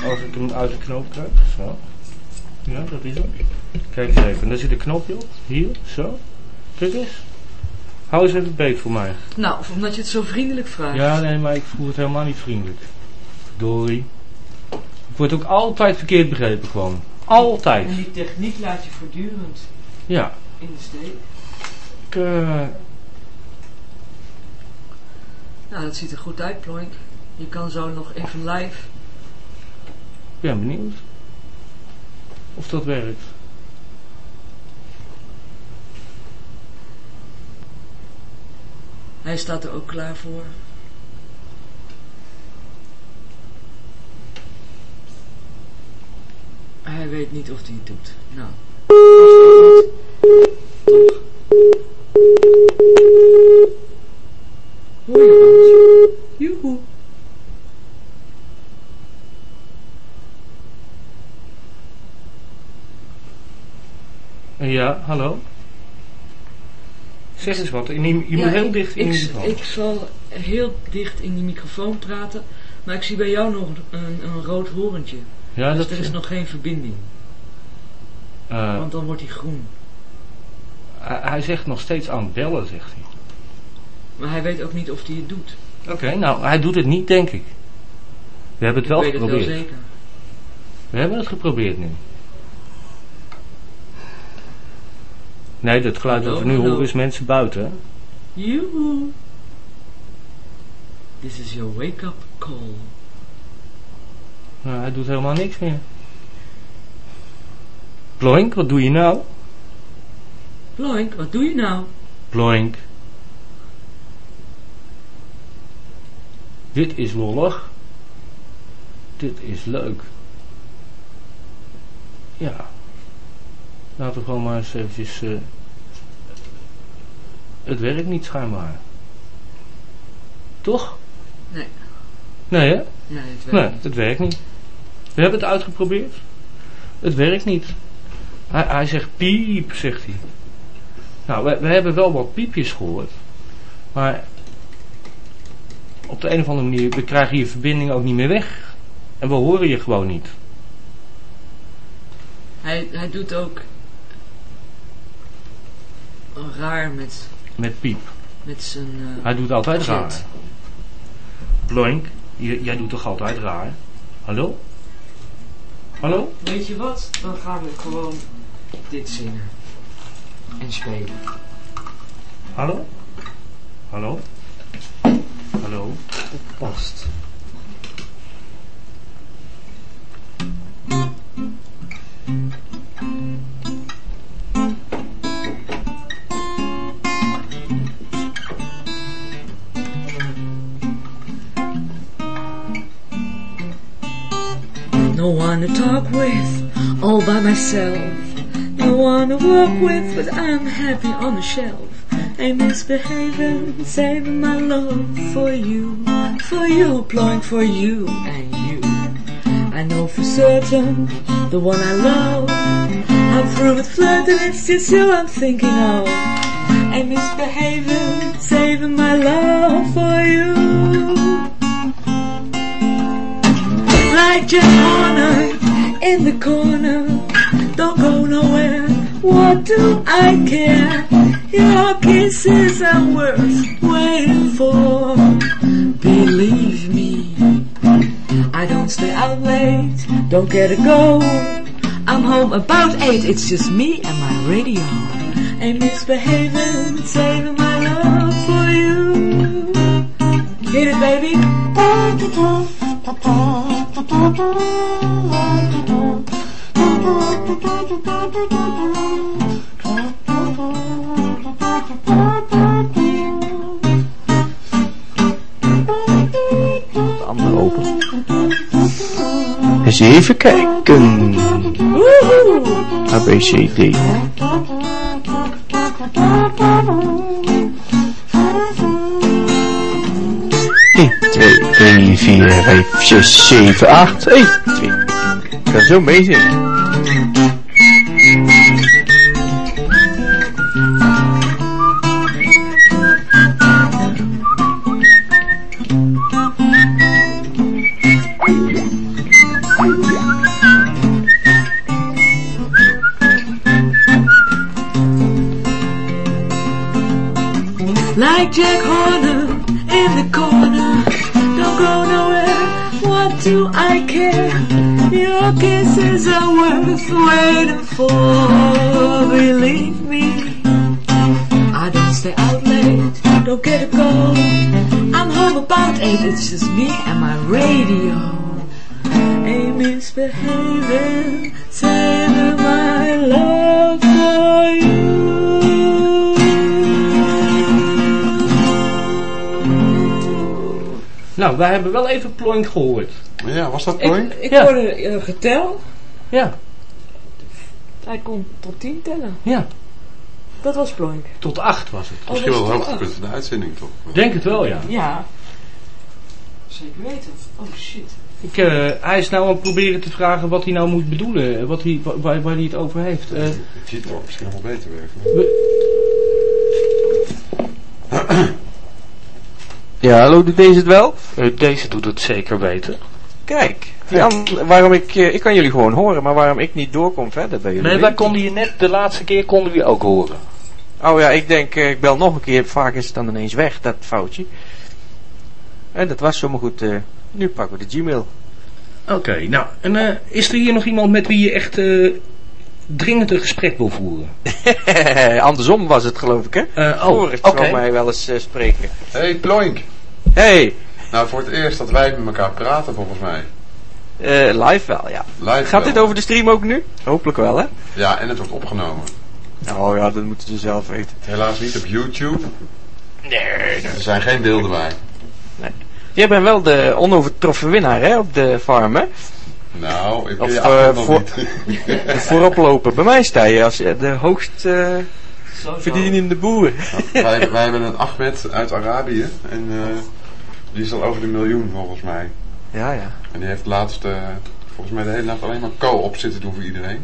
A: Als ik hem uit de knoop krijg. Zo. Ja, dat is hem. Kijk eens even. Daar zit een knopje op. Hier, zo. Kijk eens. Hou eens even beet voor mij.
D: Nou, omdat je het zo vriendelijk vraagt.
A: Ja, nee, maar ik voel het helemaal niet vriendelijk. Dory. Ik word ook altijd verkeerd begrepen gewoon. Altijd.
D: En die techniek laat je voortdurend
A: Ja.
D: in de steek.
A: Ik, eh,
D: Nou, dat ziet er goed uit, Ploink. Je kan zo nog even live.
A: ben benieuwd. Of dat werkt.
D: Hij staat er ook klaar voor. Hij weet niet of hij het doet. Nou. Hoor je ons? Joehoe.
A: Eh, Ja, hallo? Zeg eens wat. In die- je
D: Ja,
A: moet heel
D: ik-
A: dicht in
D: ik,
A: de microfoon.
D: Ik zal heel dicht in die microfoon praten. Maar ik zie bij jou nog een, een rood horentje.
A: Ja,
D: dus
A: dat
D: er is nog geen verbinding.
A: eh,
D: Want dan wordt hij groen.
A: hij, hij zegt nog steeds aan bellen, zegt hij.
D: Maar hij weet ook niet of hij het doet.
A: Oké, nou, hij doet het niet, denk ik. We hebben het wel
D: ik weet het wel
A: geprobeerd.
D: zeker.
A: We hebben het geprobeerd nu. Nee, dat geluid dat we nu horen is mensen buiten.
D: Joehoe. This is your wake-up call.
A: Nou, hij doet helemaal niks meer. Ploink, wat doe je nou?
D: Ploink, wat doe je nou?
A: Ploink. Dit is lollig. Dit is leuk. Ja. Laten we gewoon maar eens eventjes... eh, het werkt niet schijnbaar. Toch?
D: Nee.
A: Nee hè?
D: Nee, het werkt
A: Nee,
D: niet.
A: het werkt niet. We hebben het uitgeprobeerd. Het werkt niet. Hij, hij zegt piep, zegt hij. Nou, we, we hebben wel wat piepjes gehoord. Maar op de een of andere manier, we krijgen je verbinding ook niet meer weg. En we horen je gewoon niet.
D: Hij, hij doet ook raar met,
A: Met piep.
D: met zijn... eh,
A: Hij doet altijd raar. Ploink, j- jij doet toch altijd raar? Hallo? Hallo?
D: Weet je wat? Dan gaan we gewoon dit zingen. En spelen.
A: Hallo? Hallo? Hallo?
D: Past. One to talk with, all by myself. No wanna work with, but I'm happy on the shelf. Ain't misbehaving, saving my love for you, for you, plowing for you and you. I know for certain the one I love. I'm through with flirting, it's just you I'm thinking of. Ain't misbehaving, Jack Horner in the corner, don't go nowhere. What do I care? Your kisses are worth waiting for. Believe me, I don't stay out late, don't get a go. I'm home about eight, it's just me and my radio. Ain't misbehaving, saving my love for you. Hit it, baby.
J: De andere open. Eens even kijken. A, B, C, D. 3, 4, 5, 6, 7, 8. Hey, 2, Ik kan zo
D: mee zitten. Worth waiting for. Believe me. I don't stay out late. Don't get a call. I'm home about eight. It's just me and my radio. Ain't misbehaving. Saving my love for you.
A: Nou, wij hebben wel even Ploink gehoord.
E: Ja, was dat
D: Ik,
E: Ploink?
D: ik
A: Ja.
D: hoorde een getel.
A: Ja,
D: Hij kon tot tien tellen.
A: ja.
D: Dat was Ploink.
A: Tot acht was het.
D: Oh,
E: Misschien
D: dat
E: wel het hoogtepunt van de uitzending, toch?
A: Denk het wel, ja.
D: Ja. Zeker weten. Oh shit.
A: Ik, eh, hij is nou aan het proberen te vragen wat hij nou moet bedoelen. Wat hij, wa- waar, waar hij het over heeft. Eh,
E: Ik zie het toch misschien nog wel beter werken.
J: Ja, hallo, doet deze het wel?
A: eh, deze doet het zeker beter.
J: Kijk, die an- waarom ik, eh, ik kan jullie gewoon horen, maar waarom ik niet doorkom verder bij jullie.
A: Nee, wij konden je net, de laatste keer konden we je ook horen.
J: Oh ja, ik denk, eh, ik bel nog een keer. Vaak is het dan ineens weg, dat foutje. En dat was zomaar goed. eh, nu pakken we de Gmail.
A: Oké, nou, en eh, is er hier nog iemand met wie je echt eh, dringend een gesprek wil voeren?
J: Andersom was het, geloof ik, hè?
A: Eh, oh,
J: zou mij wel eens spreken.
E: Hé, hey, Ploink.
J: Hey,
E: Nou, voor het eerst dat wij met elkaar praten, volgens mij.
J: Eh, live wel, ja.
E: Live
J: Gaat
E: wel.
J: dit over de stream ook nu? Hopelijk wel, hè?
E: Ja, en het wordt opgenomen.
J: Oh ja, dat moeten ze zelf weten.
E: Helaas niet op YouTube.
J: Nee,
E: Er zijn geen beelden bij.
J: Jij bent wel de onovertroffen winnaar, hè? Op de farm, hè?
E: Nou, ik
J: Of,
E: achtergrond nog
J: voor- vooroploper. Bij mij sta je als de hoogst eh, verdienende boer.
E: wij, wij hebben een Ahmed uit Arabië. En eh, die is al over de miljoen, volgens mij.
J: Ja, ja.
E: En die heeft laatst, eh, volgens mij de hele nacht alleen maar co-op zitten doen voor iedereen.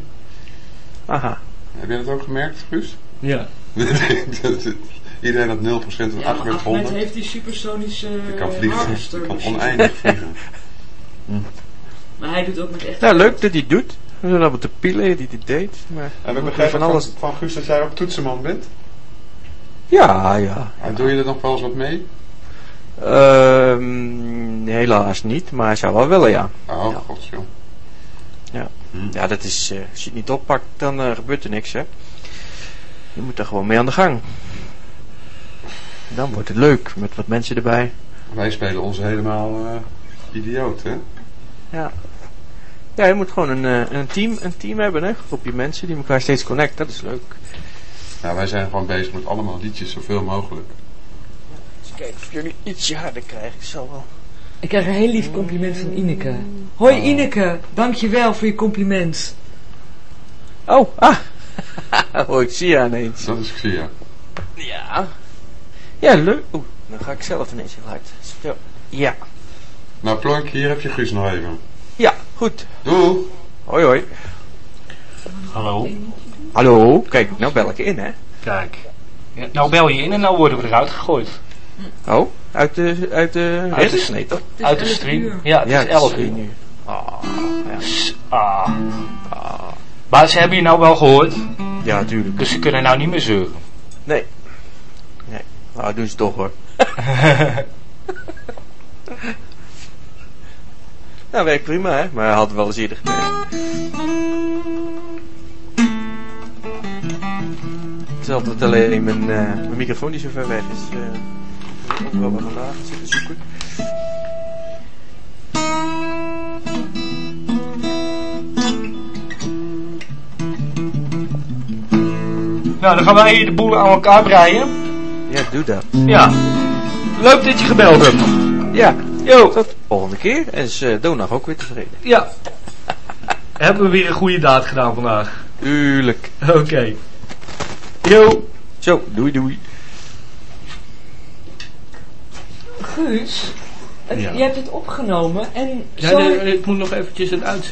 J: Aha.
E: Heb jij dat ook gemerkt, Guus?
A: Ja.
E: iedereen had 0% en
D: Ja,
E: Ahmed
D: Ahmed
E: 100.
D: heeft die supersonische
E: Die kan vliegen.
D: harvester
E: Die kan
D: machine.
E: oneindig vliegen.
D: Maar hij doet ook met echt...
J: Ja, leuk dat hij het doet. We zijn allemaal te pielen die hij deed. Maar
E: En we begrijpen
J: van
E: van,
J: alles.
E: van Guus dat jij ook toetsenman bent.
J: Ja, ja.
E: En doe je er nog wel eens wat mee?
J: Ehm, helaas niet, maar hij zou wel willen, ja.
E: Oh,
J: Ja.
E: godsjoh.
J: Ja, dat is, eh, als je het niet oppakt, dan eh, gebeurt er niks, hè. Je moet er gewoon mee aan de gang. Dan wordt het leuk, met wat mensen erbij.
E: Wij spelen ons helemaal eh, idioot, hè?
J: Ja. Ja, je moet gewoon een, een, team, een team hebben, hè. Een groepje mensen die elkaar steeds connecten, dat is leuk.
E: Nou, wij zijn gewoon bezig met allemaal liedjes zoveel mogelijk.
J: Kijken of jullie ietsje harder krijgen. Ik zal wel.
D: Ik krijg een heel lief compliment van Ineke. Hoi
E: Oh.
D: Ineke, dankjewel voor je compliment.
J: Oh, ah. ik zie je ineens.
E: Dat is Xia.
J: Ja. Ja, leuk. Oeh, dan ga ik zelf ineens heel hard. Zo. Ja.
E: Nou Plonk, hier heb je Guus nog even.
J: Ja, goed.
E: Doei.
J: Hoi hoi.
A: Hallo.
J: Hallo. Kijk, nou bel ik in, hè.
A: Kijk. Ja, nou bel je in en nou worden we eruit gegooid.
J: Oh, uit de, uit de
A: Uit de-
J: reddersnee, toch?
A: Uit de
I: 11
A: stream.
I: uur.
A: Ja, het
J: Ja,
A: is 11
J: is
A: uur.
J: nu. Ah, ja.
A: Ah. Maar ze hebben je nou wel gehoord,
J: ja, tuurlijk.
A: dus ze kunnen nou niet meer zeuren.
J: Nee. Nee. Nou, doen ze toch hoor. nou, werkt prima hè, maar hij had wel eens eerder gemerkt. Het is altijd alleen mijn, eh, mijn microfoon die zo ver weg is. eh ook wel waar vandaag zitten zoeken.
A: Nou, dan gaan wij hier de boel aan elkaar breien.
J: Ja, doe dat.
A: Ja. Leuk dat je gebeld hebt.
J: Ja, tot de volgende keer. En is uh, Donag ook weer tevreden.
A: Ja. Hebben we weer een goede daad gedaan vandaag.
J: Tuurlijk.
A: Oké. Jo.
J: Zo, doei doei.
B: Guus, het-
A: Ja.
B: je hebt het opgenomen en
A: Ja,
B: zo...
A: de- ik moet nog eventjes het uitzetten.